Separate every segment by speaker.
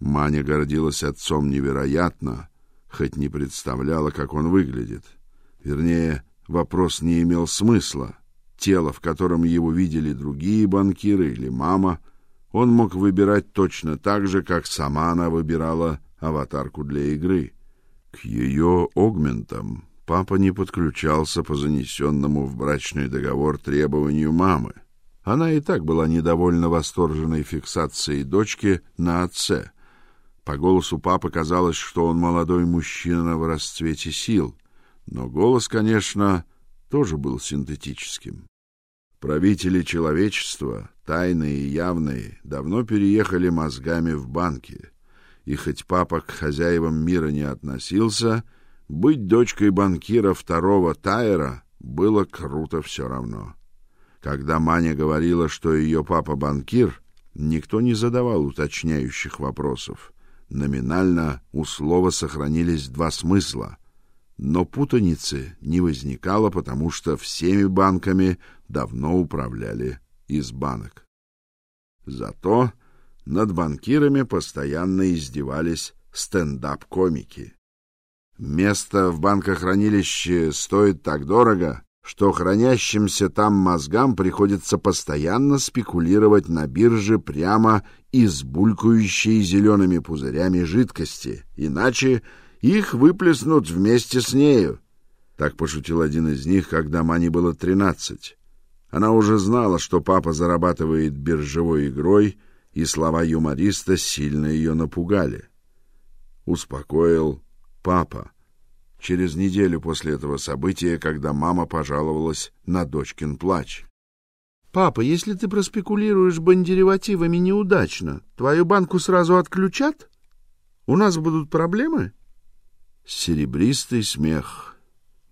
Speaker 1: Маня гордилась отцом невероятно, хоть не представляла, как он выглядит. Вернее, вопрос не имел смысла. Тело, в котором его видели другие банкиры или мама, он мог выбирать точно так же, как сама она выбирала аватарку для игры. К ее огментам папа не подключался по занесенному в брачный договор требованию мамы. Она и так была недовольна восторженной фиксацией дочки на отце. По голосу папы казалось, что он молодой мужчина в расцвете сил, но голос, конечно, тоже был синтетическим. Правители человечества, тайные и явные, давно переехали мозгами в банки. И хоть папа к хозяевам мира не относился, быть дочкой банкира второго Тайера было круто все равно. Когда Маня говорила, что ее папа банкир, никто не задавал уточняющих вопросов. Номинально у слова сохранились два смысла, но путаницы не возникало, потому что всеми банками давно управляли из банок. Зато над банкирами постоянно издевались стендап-комики. Место в банкохранилище стоит так дорого, что хранящимся там мозгам приходится постоянно спекулировать на бирже прямо из булькающей зелеными пузырями жидкости, иначе их выплеснут вместе с нею. Так пошутил один из них, когда Мане было тринадцать. Она уже знала, что папа зарабатывает биржевой игрой, и слова юмориста сильно ее напугали. Успокоил папа. Через неделю после этого события, когда мама пожаловалась на дочкин плач.
Speaker 2: Папа, если ты проспекулируешь бандеривативами неудачно, твою банку сразу отключат? У нас будут проблемы?
Speaker 1: Серебристый смех.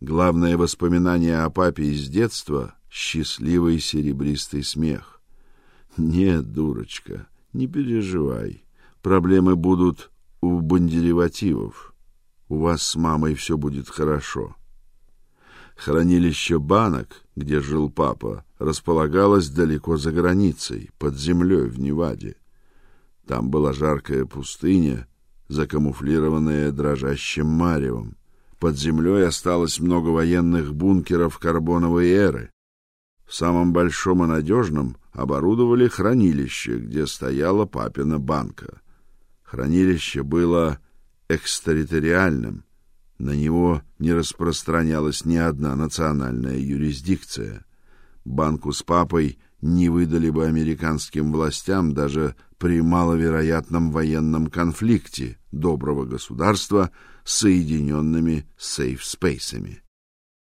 Speaker 1: Главное воспоминание о папе из детства счастливый серебристый смех. Нет, дурочка, не переживай. Проблемы будут у бандеривативов. У вас с мамой все будет хорошо. Хранилище банок, где жил папа, располагалось далеко за границей, под землей в Неваде. Там была жаркая пустыня, закамуфлированная дрожащим маревом. Под землей осталось много военных бункеров карбоновой эры. В самом большом и надежном оборудовали хранилище, где стояла папина банка. Хранилище было экстерриториальным. На него не распространялась ни одна национальная юрисдикция. Банку с папой не выдали бы американским властям даже при маловероятном военном конфликте доброго государства с соединенными сейф-спейсами.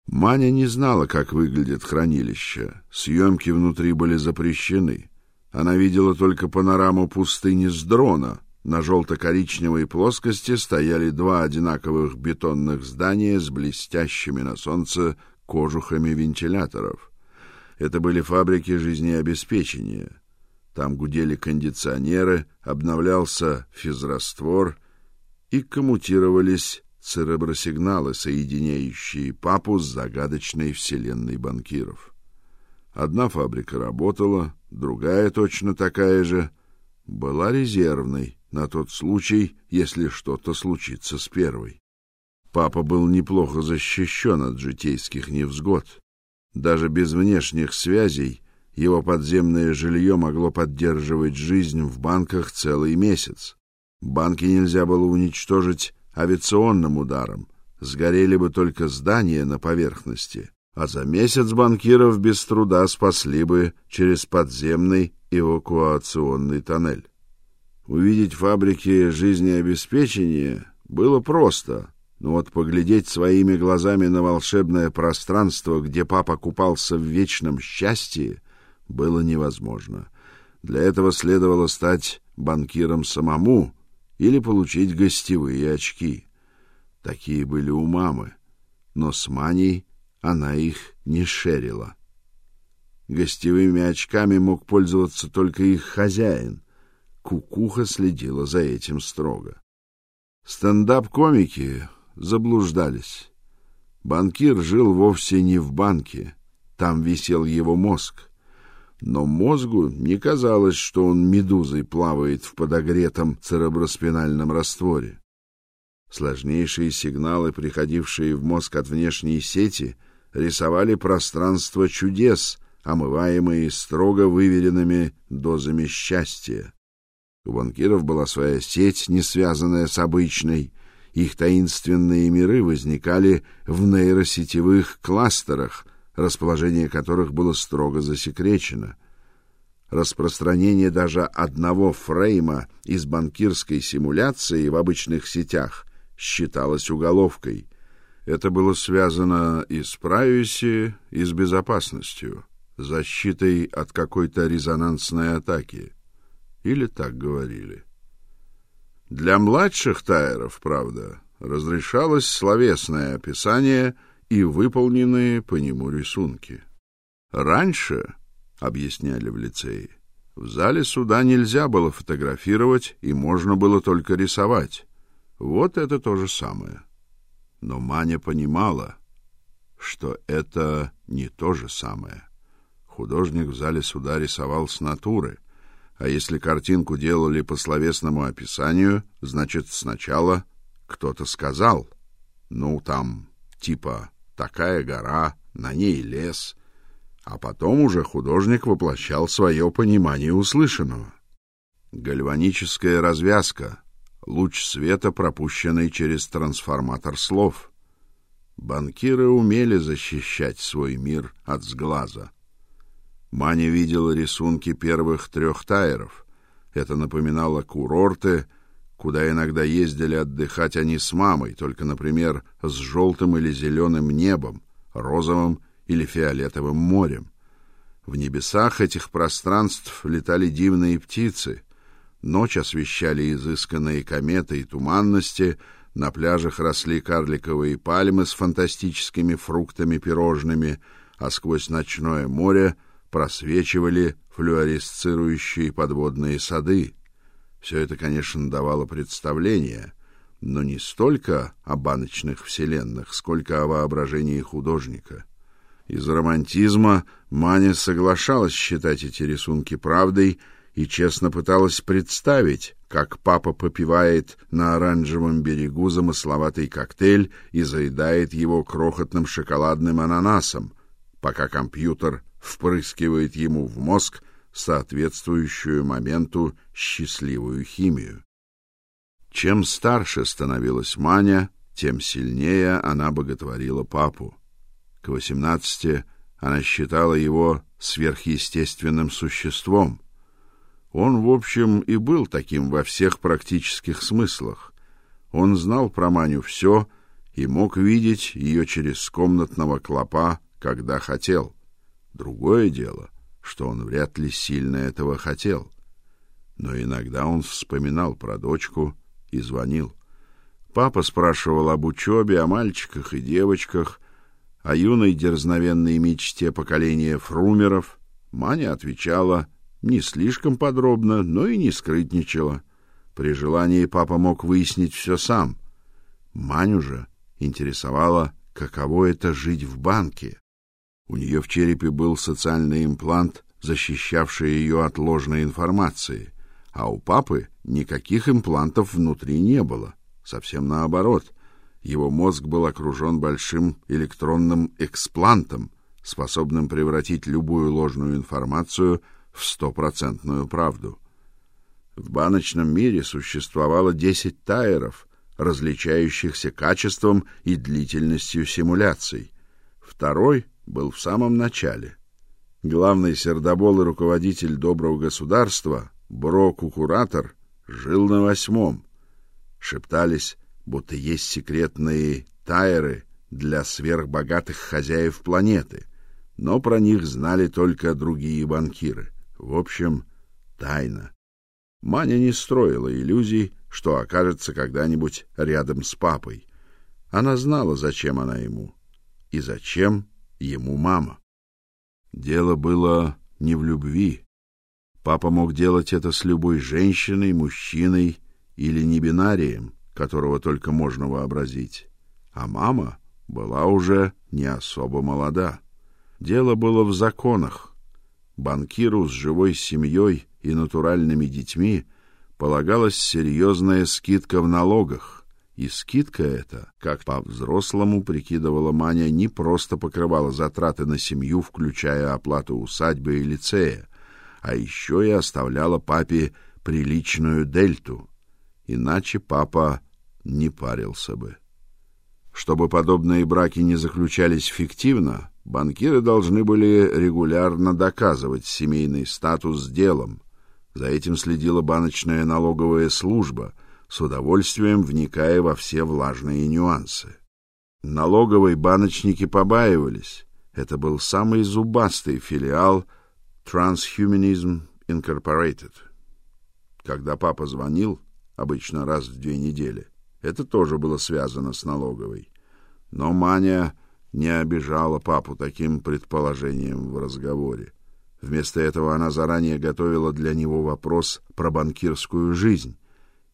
Speaker 1: Маня не знала, как выглядит хранилище. Съемки внутри были запрещены. Она видела только панораму пустыни с дрона. На желто-коричневой плоскости стояли два одинаковых бетонных здания с блестящими на солнце кожухами вентиляторов. Это были фабрики жизнеобеспечения. Там гудели кондиционеры, обновлялся физраствор и коммутировались церебросигналы, соединяющие папу с загадочной вселенной банкиров. Одна фабрика работала, другая точно такая же была резервной на тот случай, если что-то случится с первой. Папа был неплохо защищен от житейских невзгод. Даже без внешних связей его подземное жилье могло поддерживать жизнь в банках целый месяц. Банки нельзя было уничтожить авиационным ударом, сгорели бы только здания на поверхности, а за месяц банкиров без труда спасли бы через подземный эвакуационный тоннель. Увидеть фабрики жизнеобеспечения было просто, но вот поглядеть своими глазами на волшебное пространство, где папа купался в вечном счастье, было невозможно. Для этого следовало стать банкиром самому, или получить гостевые очки. Такие были у мамы, но с Маней она их не шерила. Гостевыми очками мог пользоваться только их хозяин. Кукуха следила за этим строго. Стендап-комики заблуждались. Банкир жил вовсе не в банке, там висел его мозг. но мозгу не казалось, что он медузой плавает в подогретом цереброспинальном растворе. Сложнейшие сигналы, приходившие в мозг от внешней сети, рисовали пространство чудес, омываемые строго выверенными дозами счастья. У банкиров была своя сеть, не связанная с обычной. Их таинственные миры возникали в нейросетевых кластерах, расположение которых было строго засекречено. Распространение даже одного фрейма из банкирской симуляции в обычных сетях считалось уголовкой. Это было связано и с privacy, и с безопасностью, защитой от какой-то резонансной атаки. Или так говорили. Для младших тайеров, правда, разрешалось словесное описание и выполненные по нему рисунки. Раньше, объясняли в лицее, в зале суда нельзя было фотографировать и можно было только рисовать. Вот это то же самое. Но Маня понимала, что это не то же самое. Художник в зале суда рисовал с натуры, а если картинку делали по словесному описанию, значит, сначала кто-то сказал: "Ну там, типа, такая гора, на ней лес", а потом уже художник воплощал свое понимание услышанного. Гальваническая развязка, луч света, пропущенный через трансформатор слов. Банкиры умели защищать свой мир от сглаза. Маня видела рисунки первых трех тайеров. Это напоминало курорты, куда иногда ездили отдыхать они с мамой, только, например, с желтым или зеленым небом, розовым или фиолетовым морем. В небесах этих пространств летали дивные птицы. Ночь освещали изысканные кометы и туманности, на пляжах росли карликовые пальмы с фантастическими фруктами-пирожными, а сквозь ночное море просвечивали флуоресцирующие подводные сады. Все это, конечно, давало представление, но не столько о баночных вселенных, сколько о воображении художника. Из романтизма Маня соглашалась считать эти рисунки правдой и честно пыталась представить, как папа попивает на оранжевом берегу замысловатый коктейль и заедает его крохотным шоколадным ананасом, пока компьютер впрыскивает ему в мозг соответствующую моменту счастливую химию. Чем старше становилась Маня, тем сильнее она боготворила папу. К восемнадцати она считала его сверхъестественным существом. Он, в общем, и был таким во всех практических смыслах. Он знал про Маню все и мог видеть ее через комнатного клопа, когда хотел. Другое дело, что он вряд ли сильно этого хотел. Но иногда он вспоминал про дочку и звонил. Папа спрашивал об учебе, о мальчиках и девочках, о юной дерзновенной мечте поколения фрумеров. Маня отвечала не слишком подробно, но и не скрытничала. При желании папа мог выяснить все сам. Маню же интересовало, каково это жить в банке. У нее в черепе был социальный имплант, защищавший ее от ложной информации, а у папы никаких имплантов внутри не было. Совсем наоборот. Его мозг был окружен большим электронным эксплантом, способным превратить любую ложную информацию в стопроцентную правду. В баночном мире существовало десять тайеров, различающихся качеством и длительностью симуляций. Второй был в самом начале. Главный сердобол и руководитель доброго государства, Бро-куратор, жил на восьмом. Шептались, будто есть секретные тайры для сверхбогатых хозяев планеты, но про них знали только другие банкиры. В общем, тайна. Маня не строила иллюзий, что окажется когда-нибудь рядом с папой. Она знала, зачем она ему и зачем ему мама. Дело было не в любви. Папа мог делать это с любой женщиной, мужчиной или небинарием, которого только можно вообразить. А мама была уже не особо молода. Дело было в законах. банкиру с живой семьей и натуральными детьми полагалась серьезная скидка в налогах, и скидка эта, как по-взрослому прикидывала Маня, не просто покрывала затраты на семью, включая оплату усадьбы и лицея, а еще и оставляла папе приличную дельту. Иначе папа не парился бы. Чтобы подобные браки не заключались фиктивно, банкиры должны были регулярно доказывать семейный статус делом. За этим следила баночная налоговая служба, с удовольствием вникая во все влажные нюансы. Налоговые баночники побаивались. Это был самый зубастый филиал Transhumanism Incorporated. Когда папа звонил, обычно раз в две недели, это тоже было связано с налоговой. Но Маня не обижала папу таким предположением в разговоре. Вместо этого она заранее готовила для него вопрос про банкирскую жизнь.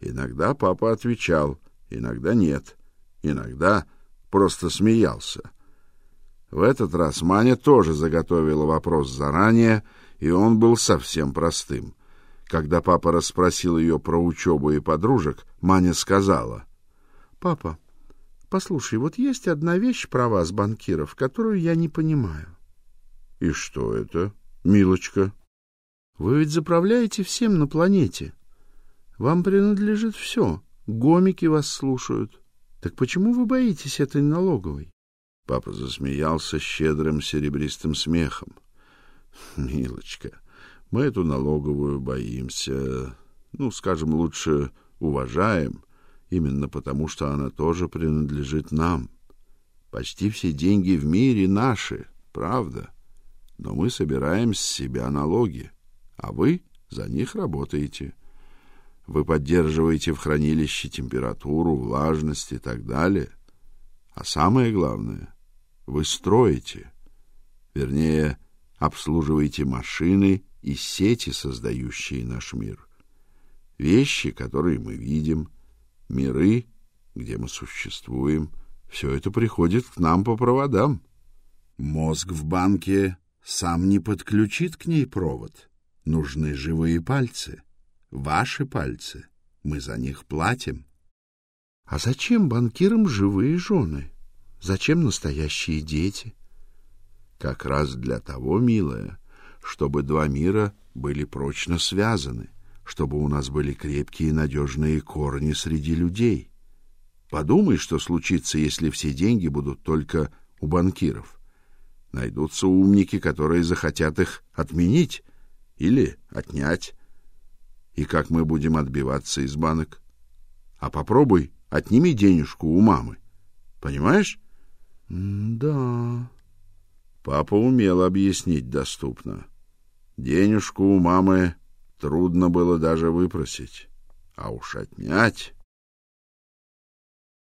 Speaker 1: Иногда папа отвечал, иногда нет, иногда просто смеялся. В этот раз Маня тоже заготовила вопрос заранее, и он был совсем простым. Когда папа расспросил ее про учебу и подружек, Маня сказала: Папа, послушай, вот есть одна вещь про вас, банкиров, которую я не понимаю. И что это, милочка?
Speaker 2: Вы ведь заправляете всем на планете. Вам принадлежит все. Гомики вас слушают. Так почему вы боитесь этой налоговой?
Speaker 1: Папа засмеялся щедрым серебристым смехом. Милочка, мы эту налоговую боимся, ну, скажем, лучше уважаем именно потому, что она тоже принадлежит нам. Почти все деньги в мире наши, правда? Но мы собираем с себя налоги, а вы за них работаете. Вы поддерживаете в хранилище температуру, влажность и так далее. А самое главное, вы строите, вернее, обслуживаете машины и сети, создающие наш мир. Вещи, которые мы видим, миры, где мы существуем, все это приходит к нам по проводам. Мозг в банке сам не подключит к ней провод. Нужны живые пальцы. Ваши пальцы. Мы за них платим.
Speaker 2: А зачем банкирам живые жены? Зачем настоящие дети?
Speaker 1: Как раз для того, милая, чтобы два мира были прочно связаны — чтобы у нас были крепкие и надежные корни среди людей. Подумай, что случится, если все деньги будут только у банкиров. Найдутся умники, которые захотят их отменить или отнять. И как мы будем отбиваться из банок? А попробуй отними денежку у мамы. Понимаешь?
Speaker 2: Да.
Speaker 1: Папа умел объяснить доступно. Денежку у мамы трудно было даже выпросить, а уж отнять